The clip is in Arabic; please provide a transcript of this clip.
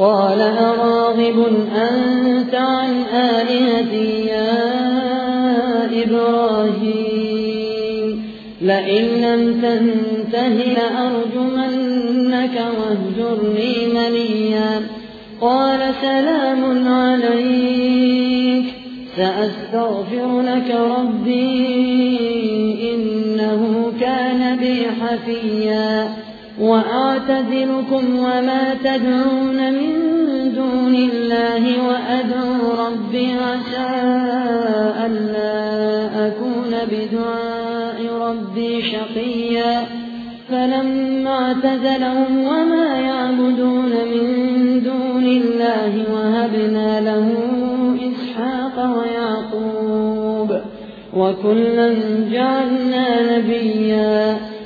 قال أراغب أنت عن آلهتي يا إبراهيم؟ لئن لم تنته لأرجمنك واهجرني مليا قال سلام عليك سأستغفر لك ربي إنه كان بي حفيا. وأعتذركم وما تدعون من دون الله وأدعو ربي عسى ألا أكون بدعاء ربي شقيا. فلما اعتزلهم وما يعبدون من دون الله وهبنا له إسحاق ويعقوب وكلا جعلنا نبيا